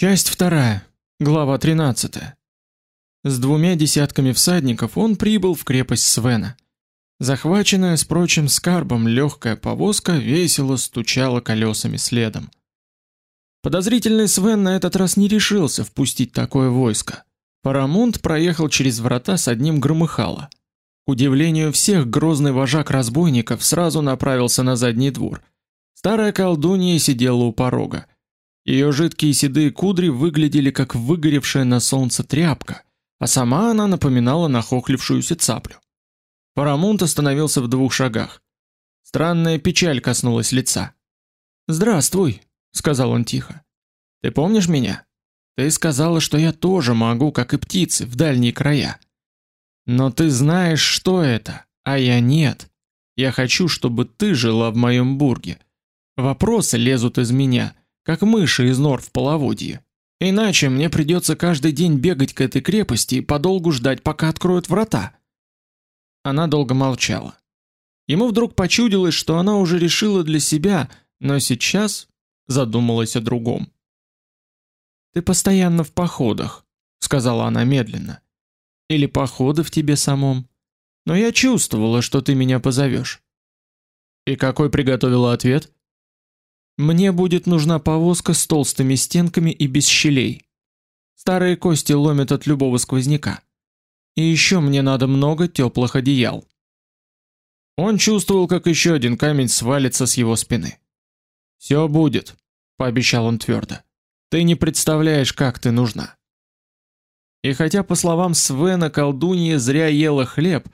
Часть вторая, глава 13. С двумя десятками всадников он прибыл в крепость Свена. Захваченная с прочим скарбом легкая повозка весело стучала колесами следом. Подозрительный Свен на этот раз не решился впустить такое войско. Парамонт проехал через врата с одним громыхало. К удивлению всех, грозный вожак разбойников сразу направился на задний двор. Старая колдунья сидела у порога. Ее жидкие седые кудри выглядели как выгоревшая на солнце тряпка, а сама она напоминала нахохлившуюся цаплю. Парамонт остановился в двух шагах. Странная печаль коснулась лица. "Здравствуй", сказал он тихо. "Ты помнишь меня? Ты сказала, что я тоже могу, как и птицы, в дальние края. Но ты знаешь, что это, а я нет. Я хочу, чтобы ты жила в моем бурге. Вопросы лезут из меня, как мыши из нор в половодье. Иначе мне придется каждый день бегать к этой крепости и подолгу ждать, пока откроют врата. Она долго молчала. Ему вдруг почудилось, что она уже решила для себя, но сейчас задумалась о другом. Ты постоянно в походах, сказала она медленно. Или походы в тебе самом? Но я чувствовала, что ты меня позовешь. И какой приготовила ответ? Мне будет нужна повозка с толстыми стенками и без щелей. Старые кости ломят от любого сквозняка. И еще мне надо много теплых одеял. Он чувствовал, как еще один камень свалится с его спины. Все будет, пообещал он твердо. Ты не представляешь, как ты нужна. И хотя по словам Свена колдунья зря ела хлеб,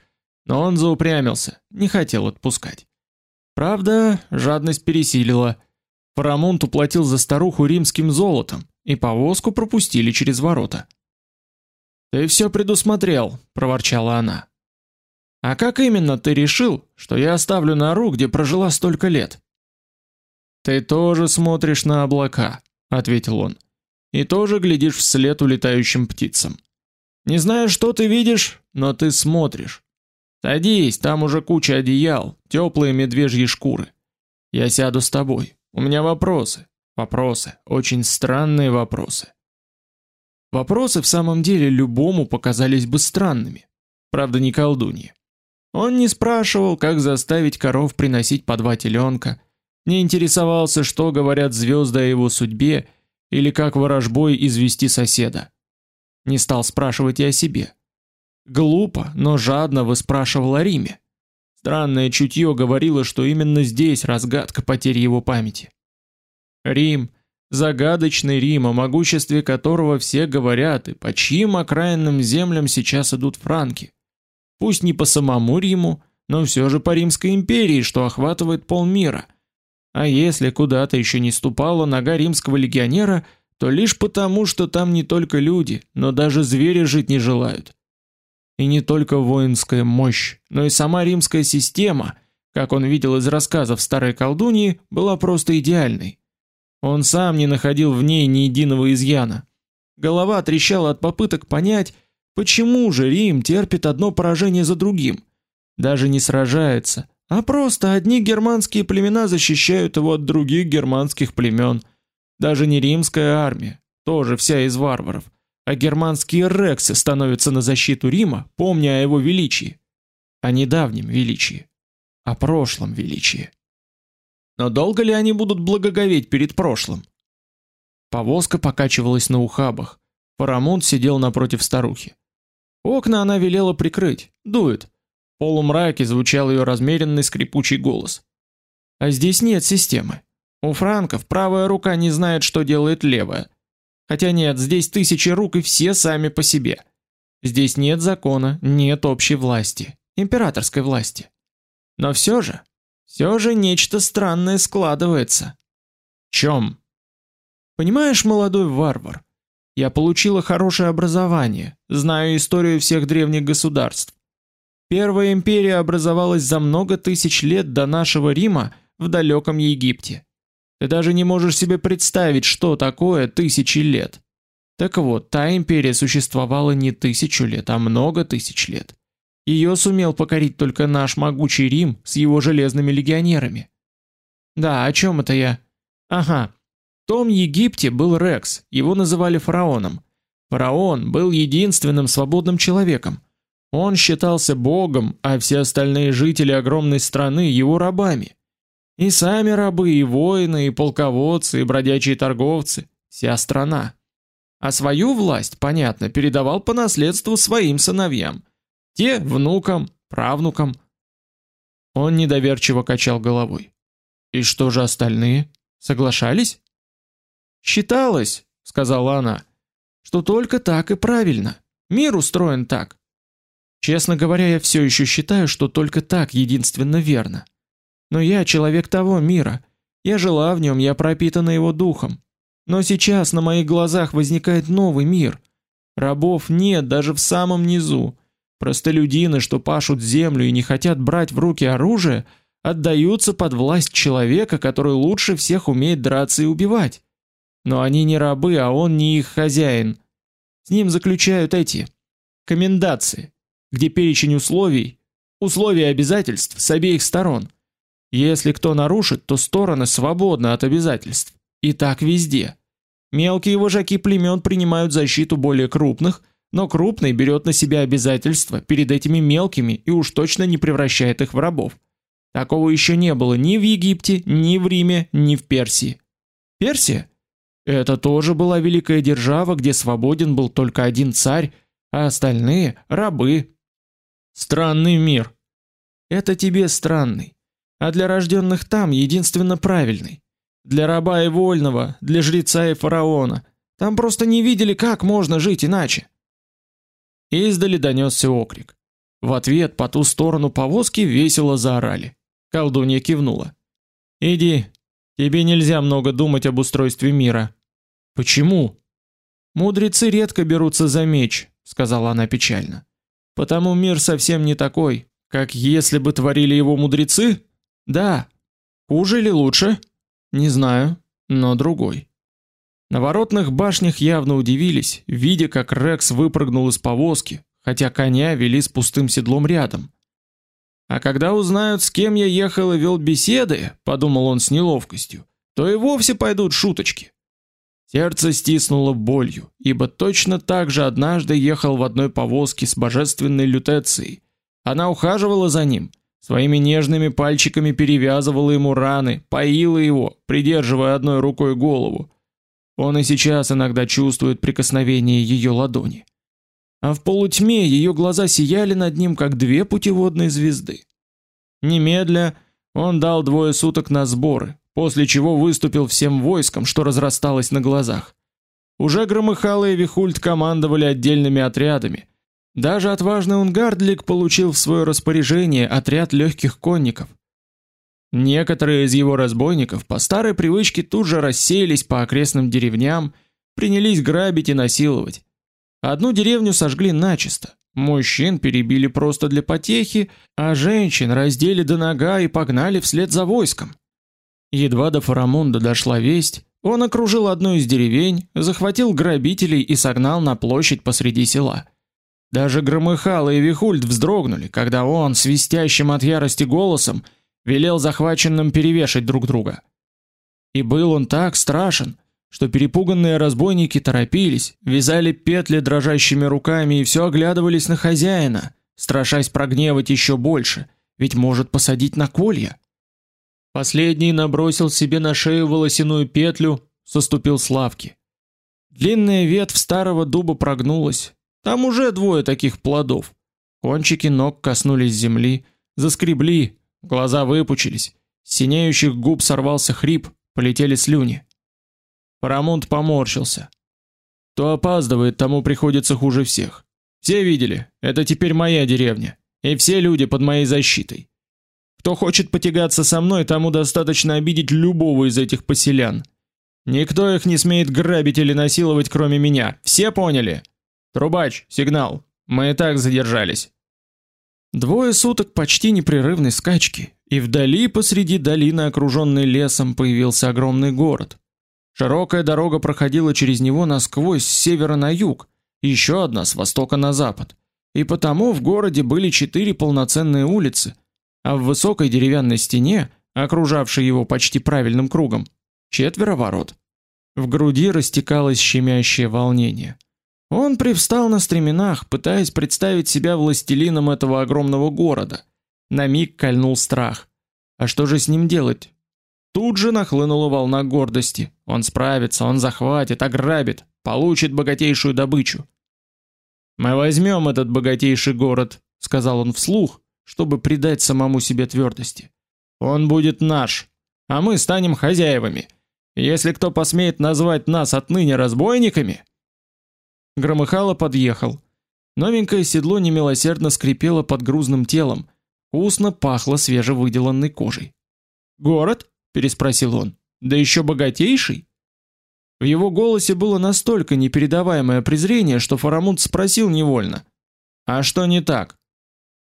но он заупрямился, не хотел отпускать. Правда, жадность пересилила. Парамонт уплатил за старуху римским золотом, и повозку пропустили через ворота. Ты все предусмотрел, проворчала она. А как именно ты решил, что я оставлю нору, где прожила столько лет? Ты тоже смотришь на облака, ответил он. И тоже глядишь вслед улетающим птицам. Не знаю, что ты видишь, но ты смотришь. Садись, там уже куча одеял, теплые медвежьи шкуры. Я сяду с тобой. У меня вопросы. Вопросы, очень странные вопросы. Вопросы в самом деле любому показались бы странными. Правда, не колдунье. Он не спрашивал, как заставить коров приносить по два теленка, не интересовался, что говорят звезды о его судьбе или как ворожбой извести соседа. Не стал спрашивать и о себе. Глупо, но жадно выспрашивал о Риме. Странное чутье говорило, что именно здесь разгадка потери его памяти. Рим, загадочный Рим, о могуществе которого все говорят, и по чьим окраинным землям сейчас идут франки. Пусть не по самому Риму, но все же по Римской империи, что охватывает полмира. А если куда-то еще не ступала нога римского легионера, то лишь потому, что там не только люди, но даже звери жить не желают. И не только воинская мощь, но и сама римская система, как он видел из рассказов старой колдуньи, была просто идеальной. Он сам не находил в ней ни единого изъяна. Голова трещала от попыток понять, почему же Рим терпит одно поражение за другим, даже не сражается, а просто одни германские племена защищают его от других германских племен. Даже не римская армия, тоже вся из варваров, а германские рексы становятся на защиту Рима, помня о его величии, о недавнем величии, о прошлом величии. Но долго ли они будут благоговеть перед прошлым? Повозка покачивалась на ухабах. Парамонт сидел напротив старухи. Окна она велела прикрыть, дует. В полумраке звучал ее размеренный скрипучий голос. А здесь нет системы. У франков правая рука не знает, что делает левая. Хотя нет, здесь тысячи рук и все сами по себе. Здесь нет закона, нет общей власти, императорской власти. Но все же, все же нечто странное складывается. Чем? Понимаешь, молодой варвар, я получила хорошее образование, знаю историю всех древних государств. Первая империя образовалась за много тысяч лет до нашего Рима в далеком Египте. Ты даже не можешь себе представить, что такое тысячи лет. Так вот, та империя существовала не тысячу лет, а много тысяч лет. Ее сумел покорить только наш могучий Рим с его железными легионерами. Да, о чем это я? Ага. В том Египте был Рекс, его называли фараоном. Фараон был единственным свободным человеком. Он считался богом, а все остальные жители огромной страны его рабами. И сами рабы, и воины, и полководцы, и бродячие торговцы, вся страна. А свою власть, понятно, передавал по наследству своим сыновьям. Те внукам, правнукам. Он недоверчиво качал головой. И что же остальные? Соглашались? Считалось, сказала она, что только так и правильно. Мир устроен так. Честно говоря, я все еще считаю, что только так единственно верно. Но я человек того мира. Я жила в нем, я пропитана его духом. Но сейчас на моих глазах возникает новый мир. Рабов нет даже в самом низу. Простолюдины, что пашут землю и не хотят брать в руки оружие, отдаются под власть человека, который лучше всех умеет драться и убивать. Но они не рабы, а он не их хозяин. С ним заключают эти комендации, где перечень условий, и обязательств с обеих сторон. Если кто нарушит, то стороны свободны от обязательств. И так везде. Мелкие вожаки племен принимают защиту более крупных, но крупный берет на себя обязательства перед этими мелкими и уж точно не превращает их в рабов. Такого еще не было ни в Египте, ни в Риме, ни в Персии. Персия это тоже была великая держава, где свободен был только один царь, а остальные рабы. Странный мир. Это тебе странный, а для рожденных там единственно правильный. Для раба и вольного, для жреца и фараона. Там просто не видели, как можно жить иначе. Издали донесся окрик. В ответ по ту сторону повозки весело заорали. Колдунья кивнула. Иди. Тебе нельзя много думать об устройстве мира. Почему? Мудрецы редко берутся за меч, сказала она печально. Потому мир совсем не такой, как если бы творили его мудрецы? Да. Хуже или лучше? Не знаю, но другой. На воротных башнях явно удивились, видя, как Рекс выпрыгнул из повозки, хотя коня вели с пустым седлом рядом. А когда узнают, с кем я ехал и вел беседы, подумал он с неловкостью, то и вовсе пойдут шуточки. Сердце стиснуло болью, ибо точно так же однажды ехал в одной повозке с божественной лютецией. Она ухаживала за ним, Своими нежными пальчиками перевязывала ему раны, поила его, придерживая одной рукой голову. Он и сейчас иногда чувствует прикосновение ее ладони. А в полутьме ее глаза сияли над ним, как две путеводные звезды. Немедля он дал двое суток на сборы, после чего выступил всем войском, что разрасталось на глазах. Уже Громыхало и командовали отдельными отрядами – даже отважный Унгардлик получил в свое распоряжение отряд легких конников. Некоторые из его разбойников по старой привычке тут же рассеялись по окрестным деревням, принялись грабить и насиловать. Одну деревню сожгли начисто. Мужчин перебили просто для потехи, а женщин раздели до нога и погнали вслед за войском. Едва до Фарамунда дошла весть, он окружил одну из деревень, захватил грабителей и согнал на площадь посреди села. Даже Громыхало и Вихульд вздрогнули, когда он свистящим от ярости голосом велел захваченным перевешать друг друга. И был он так страшен, что перепуганные разбойники торопились, вязали петли дрожащими руками и все оглядывались на хозяина, страшась прогневать еще больше, ведь может посадить на колья. Последний набросил себе на шею волосяную петлю, соступил с лавки. Длинная ветвь старого дуба прогнулась, там уже двое таких плодов. Кончики ног коснулись земли, заскребли, глаза выпучились, с синеющих губ сорвался хрип, полетели слюни. Парамонт поморщился. Кто опаздывает, тому приходится хуже всех. Все видели, это теперь моя деревня, и все люди под моей защитой. Кто хочет потягаться со мной, тому достаточно обидеть любого из этих поселян. Никто их не смеет грабить или насиловать, кроме меня. Все поняли? Трубач, сигнал. Мы и так задержались. Двое суток почти непрерывной скачки, и вдали посреди долины, окруженной лесом, появился огромный город. Широкая дорога проходила через него насквозь с севера на юг, еще одна с востока на запад. И потому в городе были четыре полноценные улицы, а в высокой деревянной стене, окружавшей его почти правильным кругом, четверо ворот. В груди растекалось щемящее волнение. Он привстал на стременах, пытаясь представить себя властелином этого огромного города. На миг кольнул страх. А что же с ним делать? Тут же нахлынула волна гордости. Он справится, он захватит, ограбит, получит богатейшую добычу. Мы возьмем этот богатейший город, сказал он вслух, чтобы придать самому себе твердости. Он будет наш, а мы станем хозяевами. Если кто посмеет назвать нас отныне разбойниками, Громыхало подъехал. Новенькое седло немилосердно скрипело под грузным телом, вкусно пахло свежевыделанной кожей. "Город?" переспросил он. "Да еще богатейший?" В его голосе было настолько непередаваемое презрение, что Фарамунд спросил невольно: "А что не так?"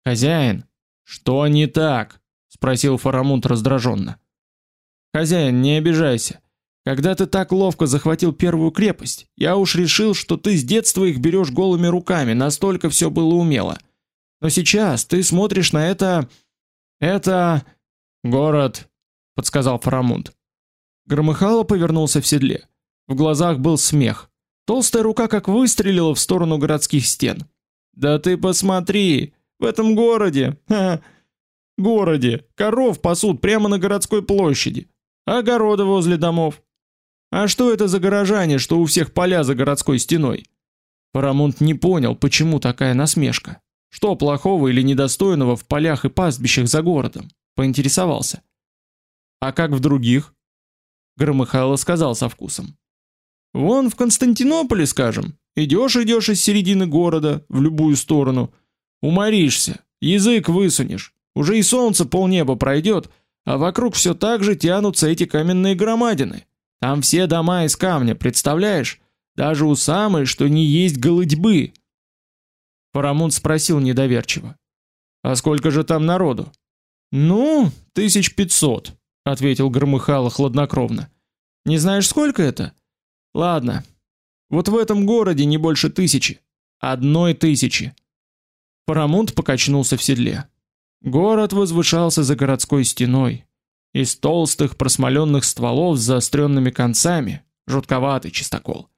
"Хозяин, что не так?" спросил Фарамунд раздраженно. "Хозяин, не обижайся. Когда ты так ловко захватил первую крепость, я уж решил, что ты с детства их берешь голыми руками, настолько все было умело. Но сейчас ты смотришь на это это город, подсказал Фарамунд. Громыхало повернулся в седле. В глазах был смех. Толстая рука как выстрелила в сторону городских стен. Да ты посмотри, в этом городе, ха, городе коров пасут прямо на городской площади, огороды возле домов. А что это за горожане, что у всех поля за городской стеной? Парамонт не понял, почему такая насмешка. Что плохого или недостойного в полях и пастбищах за городом? Поинтересовался. А как в других? Громыхало сказал со вкусом. Вон в Константинополе, скажем, идешь, идешь из середины города в любую сторону, уморишься, язык высунешь, уже и солнце полнеба пройдет, а вокруг все так же тянутся эти каменные громадины. Там все дома из камня, представляешь? Даже у самой, что не есть голыдьбы. Парамонт спросил недоверчиво: "А сколько же там народу?" "Ну, тысяч пятьсот», — ответил Громыхало хладнокровно. "Не знаешь, сколько это? Ладно. Вот в этом городе не больше тысячи. Одной тысячи". Парамонт покачнулся в седле. Город возвышался за городской стеной, из толстых просмоленных стволов с заостренными концами, жутковатый чистокол.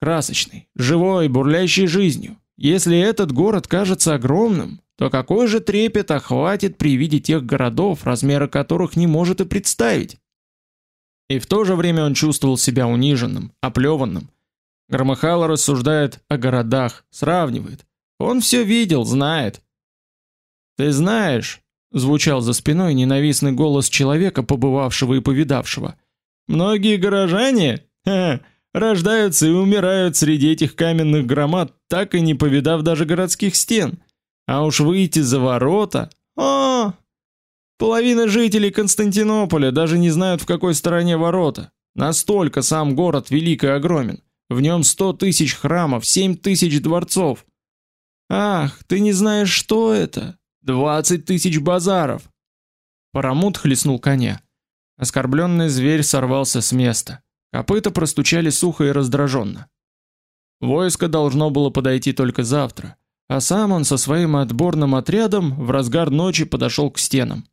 Красочный, живой, бурлящий жизнью. Если этот город кажется огромным, то какой же трепет охватит при виде тех городов, размеры которых не может и представить. И в то же время он чувствовал себя униженным, оплеванным. Громыхало рассуждает о городах, сравнивает. Он все видел, знает. Ты знаешь, звучал за спиной ненавистный голос человека, побывавшего и повидавшего. Многие горожане ха, рождаются и умирают среди этих каменных громад, так и не повидав даже городских стен. А уж выйти за ворота, о, половина жителей Константинополя даже не знают в какой стороне ворота. Настолько сам город велик и огромен. В нем сто тысяч храмов, семь тысяч дворцов. Ах, ты не знаешь, что это? Двадцать тысяч базаров. Парамут хлестнул коня. Оскорбленный зверь сорвался с места. Копыта простучали сухо и раздраженно. Войско должно было подойти только завтра, а сам он со своим отборным отрядом в разгар ночи подошел к стенам.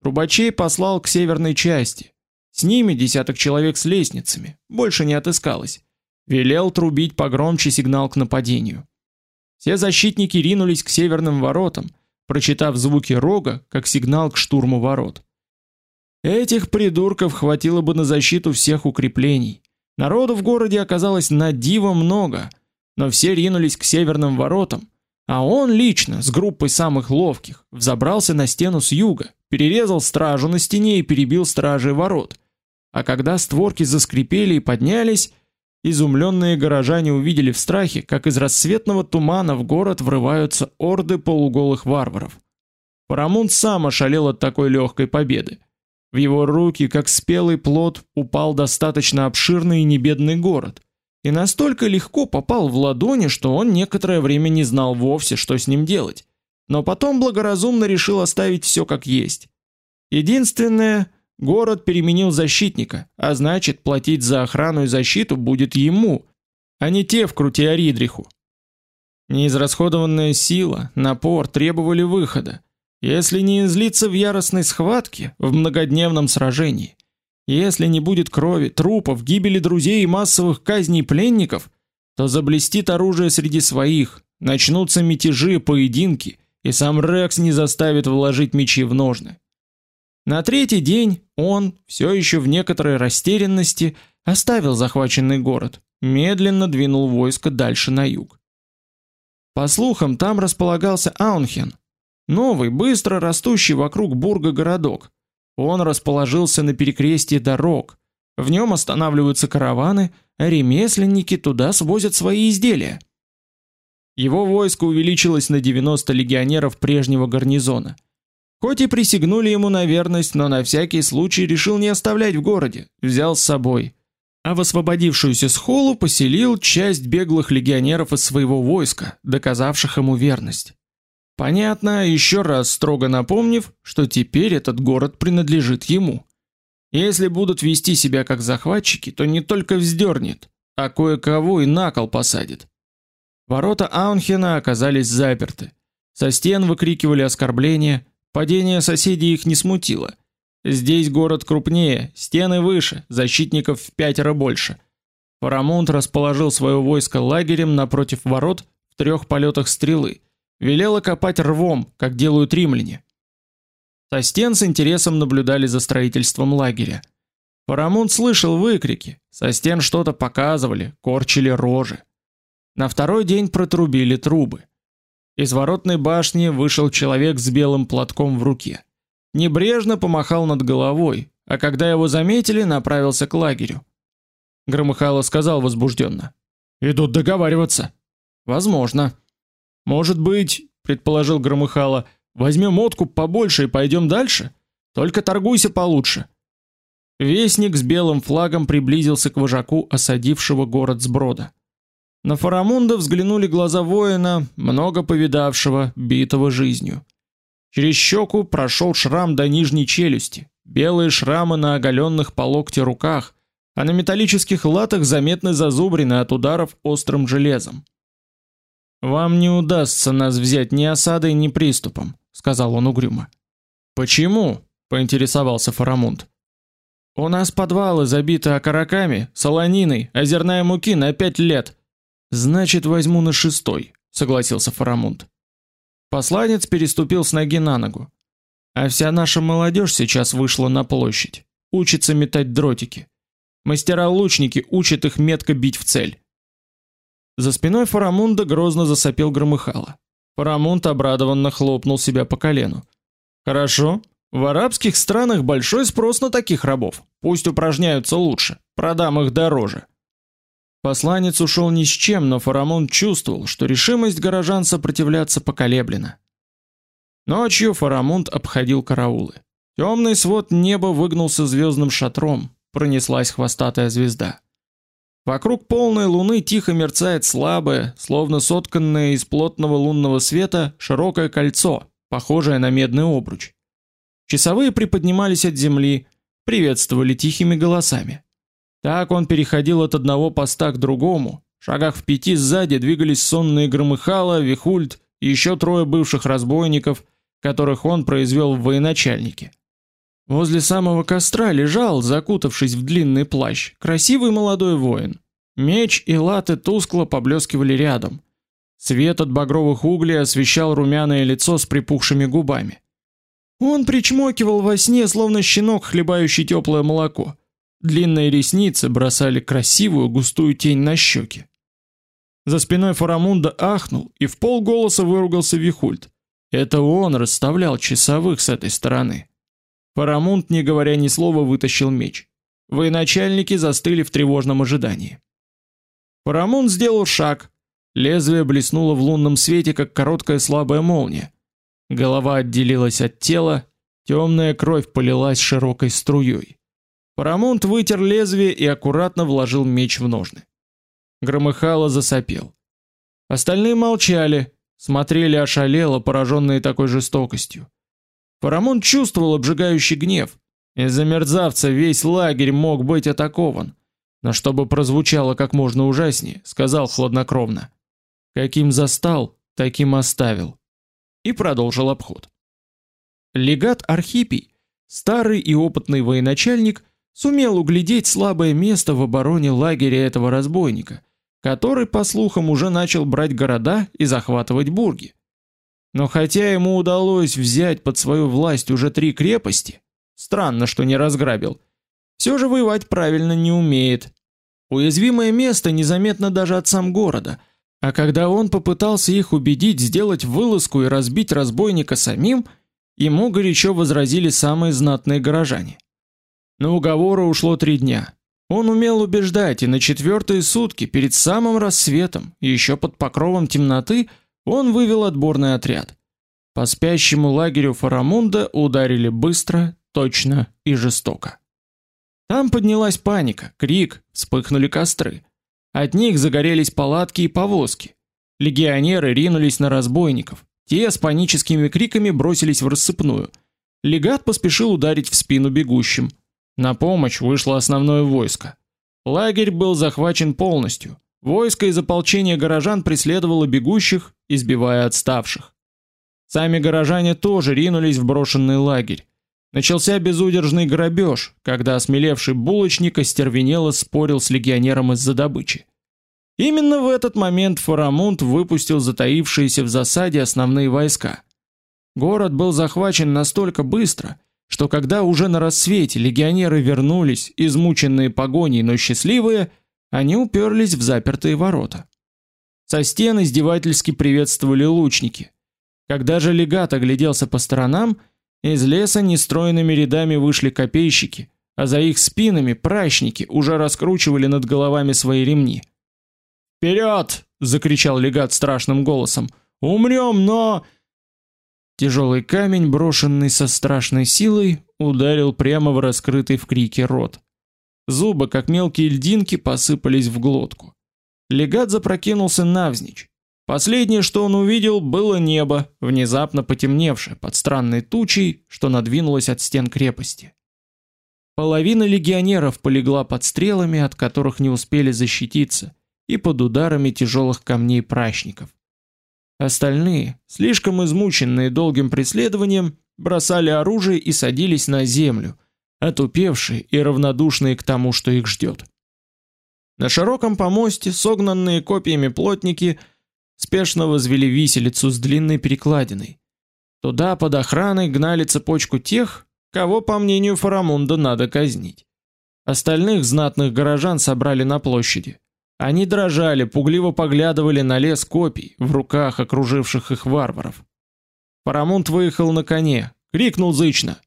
Рубачей послал к северной части. С ними десяток человек с лестницами, больше не отыскалось. Велел трубить погромче сигнал к нападению. Все защитники ринулись к северным воротам, прочитав звуки рога как сигнал к штурму ворот. Этих придурков хватило бы на защиту всех укреплений. Народу в городе оказалось на диво много, но все ринулись к северным воротам, а он лично с группой самых ловких взобрался на стену с юга, перерезал стражу на стене и перебил стражей ворот. А когда створки заскрипели и поднялись, Изумленные горожане увидели в страхе, как из рассветного тумана в город врываются орды полуголых варваров. Парамунд сам ошалел от такой легкой победы. В его руки, как спелый плод, упал достаточно обширный и небедный город, и настолько легко попал в ладони, что он некоторое время не знал вовсе, что с ним делать. Но потом благоразумно решил оставить все как есть. Единственное, Город переменил защитника, а значит, платить за охрану и защиту будет ему, а не те в Крутиаридриху. Неизрасходованная сила, напор требовали выхода, если не излиться в яростной схватке, в многодневном сражении. Если не будет крови, трупов, гибели друзей и массовых казней пленников, то заблестит оружие среди своих, начнутся мятежи, поединки, и сам Рекс не заставит вложить мечи в ножны. На третий день он, все еще в некоторой растерянности, оставил захваченный город, медленно двинул войско дальше на юг. По слухам, там располагался Аунхен, новый, быстро растущий вокруг бурга городок. Он расположился на перекрестье дорог. В нем останавливаются караваны, а ремесленники туда свозят свои изделия. Его войско увеличилось на 90 легионеров прежнего гарнизона. Хоть и присягнули ему на верность, но на всякий случай решил не оставлять в городе, взял с собой. А в освободившуюся схолу поселил часть беглых легионеров из своего войска, доказавших ему верность. Понятно, еще раз строго напомнив, что теперь этот город принадлежит ему. Если будут вести себя как захватчики, то не только вздернет, а кое-кого и на кол посадит. Ворота Аунхена оказались заперты. Со стен выкрикивали оскорбления, падение соседей их не смутило. Здесь город крупнее, стены выше, защитников в пятеро больше. Парамонт расположил свое войско лагерем напротив ворот в трех полетах стрелы велела копать рвом, как делают римляне. Со стен с интересом наблюдали за строительством лагеря. Парамонт слышал выкрики, со стен что-то показывали, корчили рожи. На второй день протрубили трубы. Из воротной башни вышел человек с белым платком в руке. Небрежно помахал над головой, а когда его заметили, направился к лагерю. Громыхало сказал возбужденно: "Идут договариваться". "Возможно". Может быть, предположил Громыхало, возьмем откуп побольше и пойдем дальше? Только торгуйся получше. Вестник с белым флагом приблизился к вожаку, осадившего город сброда. На Фарамунда взглянули глаза воина, много повидавшего, битого жизнью. Через щеку прошел шрам до нижней челюсти, белые шрамы на оголенных по локте руках, а на металлических латах заметны зазубрины от ударов острым железом. Вам не удастся нас взять ни осадой, ни приступом, сказал он угрюмо. Почему? поинтересовался Фарамунд. У нас подвалы забиты окороками, солониной, озерной муки на пять лет. Значит, возьму на шестой, согласился Фарамунд. Посланец переступил с ноги на ногу. А вся наша молодежь сейчас вышла на площадь, учится метать дротики. Мастера-лучники учат их метко бить в цель. За спиной Фарамунда грозно засопел громыхало. Фарамунд обрадованно хлопнул себя по колену. Хорошо. В арабских странах большой спрос на таких рабов. Пусть упражняются лучше. Продам их дороже. Посланец ушел ни с чем, но Фарамунд чувствовал, что решимость горожан сопротивляться поколеблена. Ночью Фарамунд обходил караулы. Темный свод неба выгнулся звездным шатром, пронеслась хвостатая звезда. Вокруг полной луны тихо мерцает слабое, словно сотканное из плотного лунного света, широкое кольцо, похожее на медный обруч. Часовые приподнимались от земли, приветствовали тихими голосами. Так он переходил от одного поста к другому. В шагах в пяти сзади двигались сонные Громыхало, Вихульд и еще трое бывших разбойников, которых он произвел в военачальники. Возле самого костра лежал, закутавшись в длинный плащ, красивый молодой воин. Меч и латы тускло поблескивали рядом. Свет от багровых углей освещал румяное лицо с припухшими губами. Он причмокивал во сне, словно щенок, хлебающий теплое молоко. Длинные ресницы бросали красивую густую тень на щеки. За спиной Фарамунда ахнул и в полголоса выругался Вихульд. Это он расставлял часовых с этой стороны. Парамунт, не говоря ни слова, вытащил меч. Военачальники застыли в тревожном ожидании. Парамунт сделал шаг. Лезвие блеснуло в лунном свете, как короткая слабая молния. Голова отделилась от тела, темная кровь полилась широкой струей. Парамунт вытер лезвие и аккуратно вложил меч в ножны. Громыхало засопел. Остальные молчали, смотрели ошалело, пораженные такой жестокостью. Парамон чувствовал обжигающий гнев. Из-за мерзавца весь лагерь мог быть атакован. Но чтобы прозвучало как можно ужаснее, сказал хладнокровно: "Каким застал, таким оставил". И продолжил обход. Легат Архипий, старый и опытный военачальник, сумел углядеть слабое место в обороне лагеря этого разбойника, который, по слухам, уже начал брать города и захватывать бурги. Но хотя ему удалось взять под свою власть уже три крепости, странно, что не разграбил. Все же воевать правильно не умеет. Уязвимое место незаметно даже от сам города, а когда он попытался их убедить сделать вылазку и разбить разбойника самим, ему горячо возразили самые знатные горожане. На уговоры ушло три дня. Он умел убеждать, и на четвертые сутки перед самым рассветом, еще под покровом темноты, он вывел отборный отряд. По спящему лагерю Фарамунда ударили быстро, точно и жестоко. Там поднялась паника, крик, вспыхнули костры. От них загорелись палатки и повозки. Легионеры ринулись на разбойников. Те с паническими криками бросились в рассыпную. Легат поспешил ударить в спину бегущим. На помощь вышло основное войско. Лагерь был захвачен полностью. Войско из ополчения горожан преследовало бегущих, избивая отставших. Сами горожане тоже ринулись в брошенный лагерь. Начался безудержный грабеж, когда осмелевший булочник остервенело спорил с легионером из-за добычи. Именно в этот момент Фарамунд выпустил затаившиеся в засаде основные войска. Город был захвачен настолько быстро, что когда уже на рассвете легионеры вернулись, измученные погоней, но счастливые, они уперлись в запертые ворота. Со стен издевательски приветствовали лучники. Когда же легат огляделся по сторонам, из леса нестроенными рядами вышли копейщики, а за их спинами прачники уже раскручивали над головами свои ремни. «Вперед!» — закричал легат страшным голосом. «Умрем, но...» Тяжелый камень, брошенный со страшной силой, ударил прямо в раскрытый в крике рот. Зубы, как мелкие льдинки, посыпались в глотку. Легат запрокинулся навзничь. Последнее, что он увидел, было небо, внезапно потемневшее под странной тучей, что надвинулось от стен крепости. Половина легионеров полегла под стрелами, от которых не успели защититься, и под ударами тяжелых камней прачников. Остальные, слишком измученные долгим преследованием, бросали оружие и садились на землю, отупевшие и равнодушные к тому, что их ждет. На широком помосте согнанные копьями плотники – спешно возвели виселицу с длинной перекладиной. Туда под охраной гнали цепочку тех, кого, по мнению Фарамунда, надо казнить. Остальных знатных горожан собрали на площади. Они дрожали, пугливо поглядывали на лес копий в руках окруживших их варваров. Фарамунд выехал на коне, крикнул зычно: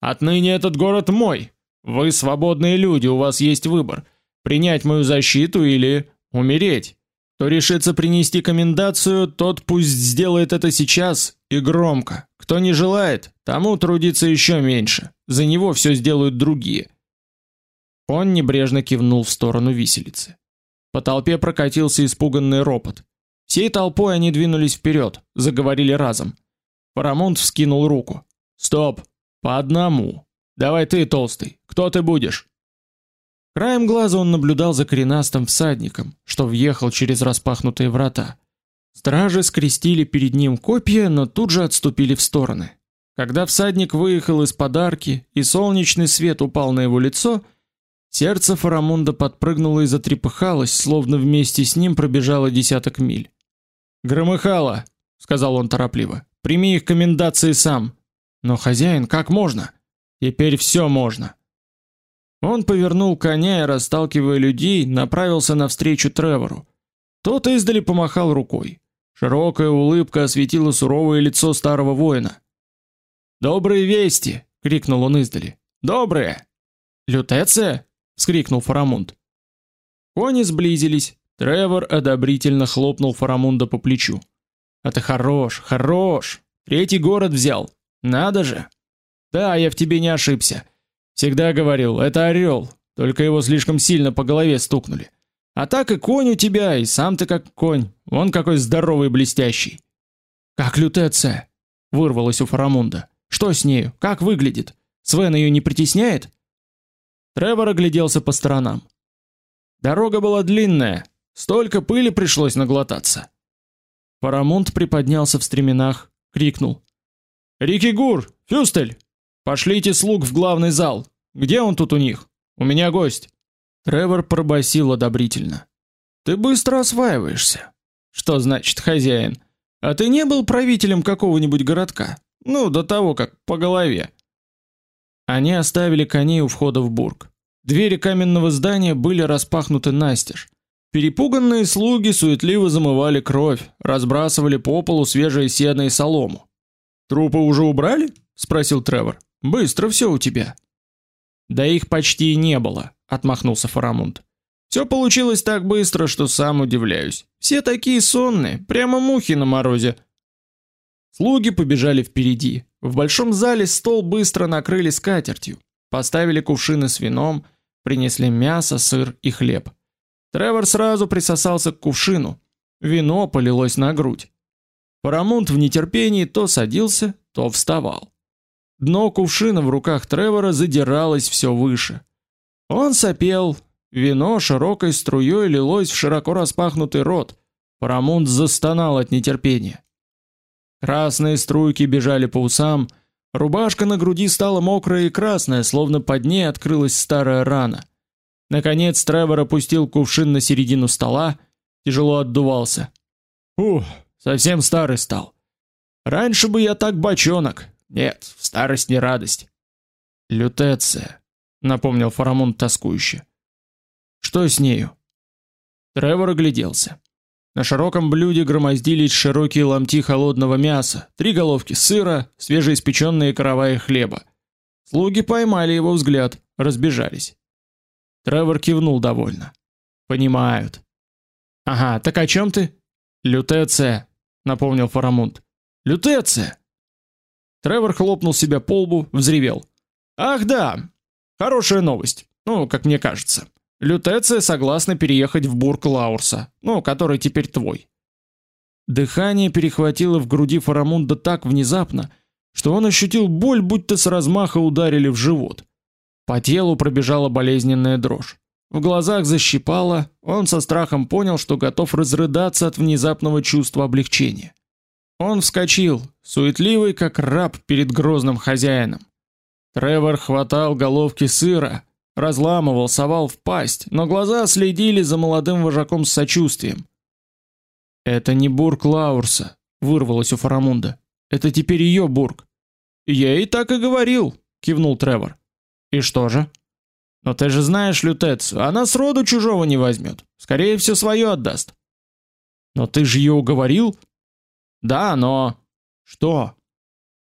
"Отныне этот город мой. Вы свободные люди, у вас есть выбор: принять мою защиту или умереть". Кто решится принести комендацию, тот пусть сделает это сейчас и громко. Кто не желает, тому трудиться еще меньше. За него все сделают другие. Он небрежно кивнул в сторону виселицы. По толпе прокатился испуганный ропот. Всей толпой они двинулись вперед, заговорили разом. Парамонт вскинул руку. Стоп, по одному. Давай ты, толстый. Кто ты будешь? Краем глаза он наблюдал за коренастым всадником, что въехал через распахнутые врата. Стражи скрестили перед ним копья, но тут же отступили в стороны. Когда всадник выехал из подарки и солнечный свет упал на его лицо, сердце Фарамунда подпрыгнуло и затрепыхалось, словно вместе с ним пробежало десяток миль. "Громыхало", сказал он торопливо. "Прими их комендации сам". "Но хозяин, как можно?" "Теперь все можно". Он повернул коня и, расталкивая людей, направился навстречу Тревору. Тот издали помахал рукой. Широкая улыбка осветила суровое лицо старого воина. "Добрые вести!" крикнул он издали. "Добрые!" "Лютеция?" Вскрикнул Фарамунд. Кони сблизились. Тревор одобрительно хлопнул Фарамунда по плечу. "А ты хорош, хорош. Третий город взял. Надо же. Да, я в тебе не ошибся. Всегда говорил, это орел, только его слишком сильно по голове стукнули. А так и конь у тебя, и сам ты как конь. Он какой здоровый блестящий. Как лютеция, вырвалось у Фарамунда. Что с нею? Как выглядит? Свен ее не притесняет? Тревор огляделся по сторонам. Дорога была длинная, столько пыли пришлось наглотаться. Фарамунд приподнялся в стременах, крикнул: "Рикигур, Фюстель, Пошлите слуг в главный зал. Где он тут у них? У меня гость. Тревор пробасил одобрительно. Ты быстро осваиваешься. Что значит хозяин? А ты не был правителем какого-нибудь городка? Ну, до того, как по голове. Они оставили коней у входа в бург. Двери каменного здания были распахнуты настежь. Перепуганные слуги суетливо замывали кровь, разбрасывали по полу свежее сено и солому. Трупы уже убрали? спросил Тревор. Быстро все у тебя. Да их почти и не было, отмахнулся Фарамунд. Все получилось так быстро, что сам удивляюсь. Все такие сонные, прямо мухи на морозе. Слуги побежали впереди. В большом зале стол быстро накрыли скатертью, поставили кувшины с вином, принесли мясо, сыр и хлеб. Тревор сразу присосался к кувшину. Вино полилось на грудь. Парамонт в нетерпении то садился, то вставал. Дно кувшина в руках Тревора задиралось все выше. Он сопел, вино широкой струей лилось в широко распахнутый рот. Парамонт застонал от нетерпения. Красные струйки бежали по усам, рубашка на груди стала мокрая и красная, словно под ней открылась старая рана. Наконец Тревор опустил кувшин на середину стола, тяжело отдувался. Ух, совсем старый стал. Раньше бы я так бочонок. Нет, старость не радость. Лютеция, напомнил Фарамон тоскующе. Что с нею? Тревор огляделся. На широком блюде громоздились широкие ломти холодного мяса, три головки сыра, свежеиспеченные караваи хлеба. Слуги поймали его взгляд, разбежались. Тревор кивнул довольно. Понимают. Ага, так о чем ты? Лютеция, напомнил Фарамунд. Лютеция. Тревор хлопнул себя по лбу, взревел. Ах да, хорошая новость. Ну, как мне кажется. Лютеция согласна переехать в бург Лаурса, ну, который теперь твой. Дыхание перехватило в груди Фарамунда так внезапно, что он ощутил боль, будто с размаха ударили в живот. По телу пробежала болезненная дрожь. В глазах защипало, он со страхом понял, что готов разрыдаться от внезапного чувства облегчения. Он вскочил, суетливый как раб перед грозным хозяином. Тревор хватал головки сыра, разламывал, совал в пасть, но глаза следили за молодым вожаком с сочувствием. Это не бург Лаурса, вырвалось у Фарамунда. Это теперь ее бург. Я и так и говорил, кивнул Тревор. И что же? Но ты же знаешь Лютецу, она с роду чужого не возьмет. Скорее все свое отдаст. Но ты же ее уговорил? Да, но что?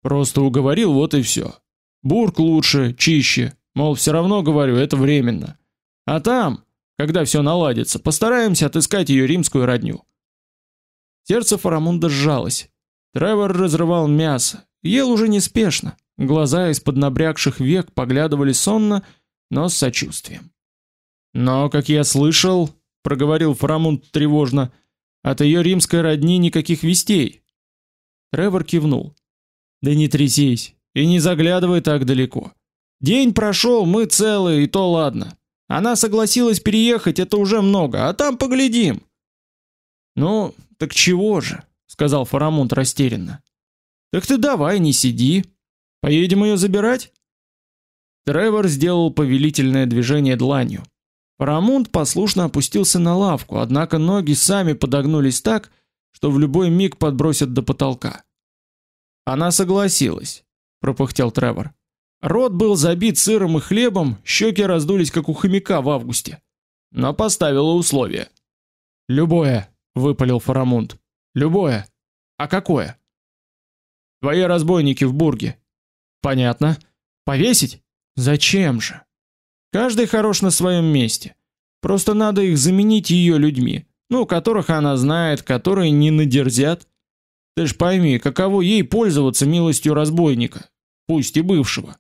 Просто уговорил, вот и все. Бург лучше, чище. Мол, все равно говорю, это временно. А там, когда все наладится, постараемся отыскать ее римскую родню. Сердце Фарамунда сжалось. Тревор разрывал мясо, ел уже неспешно, Глаза из-под набрякших век поглядывали сонно, но с сочувствием. Но, как я слышал, проговорил Фарамунд тревожно, от ее римской родни никаких вестей. Тревор кивнул. Да не трясись и не заглядывай так далеко. День прошел, мы целы, и то ладно. Она согласилась переехать, это уже много, а там поглядим. Ну, так чего же, сказал Фарамунд растерянно. Так ты давай, не сиди, Поедем ее забирать? Тревор сделал повелительное движение дланью. Парамунд послушно опустился на лавку, однако ноги сами подогнулись так, что в любой миг подбросят до потолка. Она согласилась, пропыхтел Тревор. Рот был забит сыром и хлебом, щеки раздулись как у хомяка в августе. Но поставила условие. Любое, выпалил Фарамунд. Любое. А какое? Твои разбойники в бурге. Понятно. Повесить? Зачем же? Каждый хорош на своем месте. Просто надо их заменить ее людьми, ну, которых она знает, которые не надерзят. Ты ж пойми, каково ей пользоваться милостью разбойника, пусть и бывшего.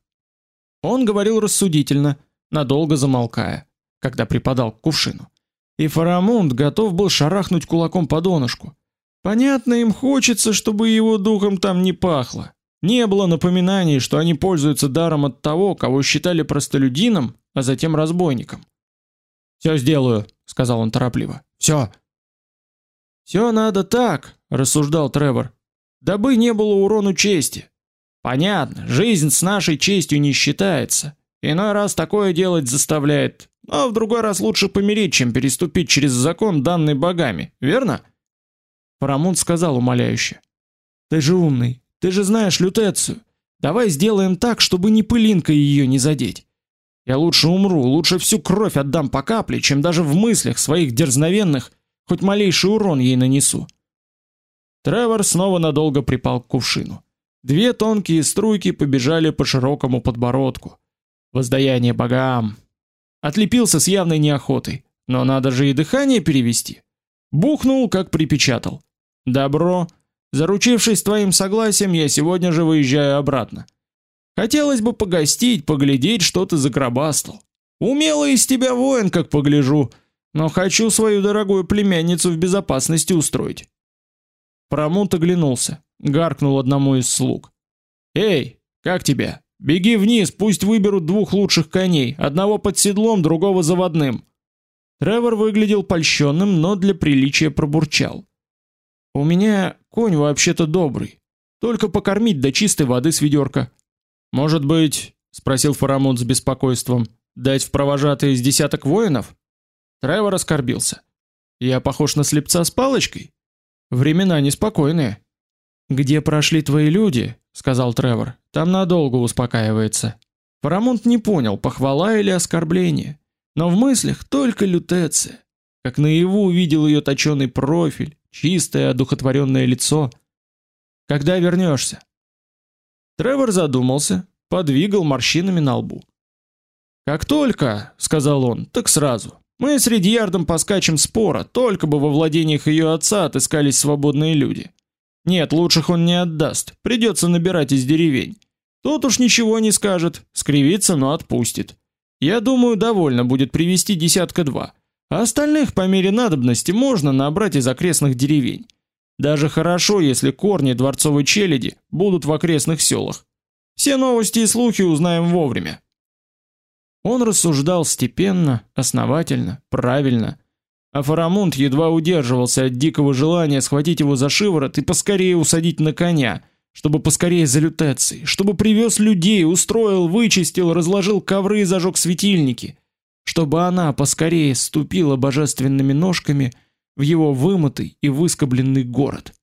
Он говорил рассудительно, надолго замолкая, когда припадал к кувшину. И Фарамунд готов был шарахнуть кулаком по донышку. Понятно, им хочется, чтобы его духом там не пахло. Не было напоминаний, что они пользуются даром от того, кого считали простолюдином, а затем разбойником. Все сделаю, сказал он торопливо. Все. Все надо так, рассуждал Тревор. Дабы не было урону чести. Понятно, жизнь с нашей честью не считается. Иной раз такое делать заставляет, а в другой раз лучше помереть, чем переступить через закон, данный богами, верно? Парамонт сказал умоляюще: "Ты же умный, ты же знаешь лютецию. Давай сделаем так, чтобы ни пылинкой ее не задеть. Я лучше умру, лучше всю кровь отдам по капле, чем даже в мыслях своих дерзновенных хоть малейший урон ей нанесу". Тревор снова надолго припал к кувшину. Две тонкие струйки побежали по широкому подбородку. Воздаяние богам. Отлепился с явной неохотой, но надо же и дыхание перевести. Бухнул, как припечатал. Добро. Заручившись твоим согласием, я сегодня же выезжаю обратно. Хотелось бы погостить, поглядеть, что ты загробастал. Умелый из тебя воин, как погляжу, но хочу свою дорогую племянницу в безопасности устроить. Промут оглянулся гаркнул одному из слуг. Эй, как тебя? Беги вниз, пусть выберут двух лучших коней, одного под седлом, другого заводным. Тревор выглядел польщенным, но для приличия пробурчал: "У меня конь вообще-то добрый, только покормить до чистой воды с ведерка. Может быть, спросил Фарамунд с беспокойством, дать в провожатые из десяток воинов? Тревор оскорбился. Я похож на слепца с палочкой? Времена неспокойные. Где прошли твои люди, сказал Тревор. Там надолго успокаивается. Парамонт не понял, похвала или оскорбление, но в мыслях только лютеция. Как наяву увидел ее точёный профиль, чистое одухотворенное лицо. Когда вернешься? Тревор задумался, подвигал морщинами на лбу. Как только, сказал он, так сразу. Мы с Редьярдом поскачем спора, только бы во владениях ее отца отыскались свободные люди. Нет, лучших он не отдаст. Придется набирать из деревень. Тот уж ничего не скажет, скривится, но отпустит. Я думаю, довольно будет привести десятка два. А остальных по мере надобности можно набрать из окрестных деревень. Даже хорошо, если корни дворцовой челяди будут в окрестных селах. Все новости и слухи узнаем вовремя. Он рассуждал степенно, основательно, правильно, а Фарамунд едва удерживался от дикого желания схватить его за шиворот и поскорее усадить на коня, чтобы поскорее за лютецией, чтобы привез людей, устроил, вычистил, разложил ковры и зажег светильники, чтобы она поскорее ступила божественными ножками в его вымытый и выскобленный город.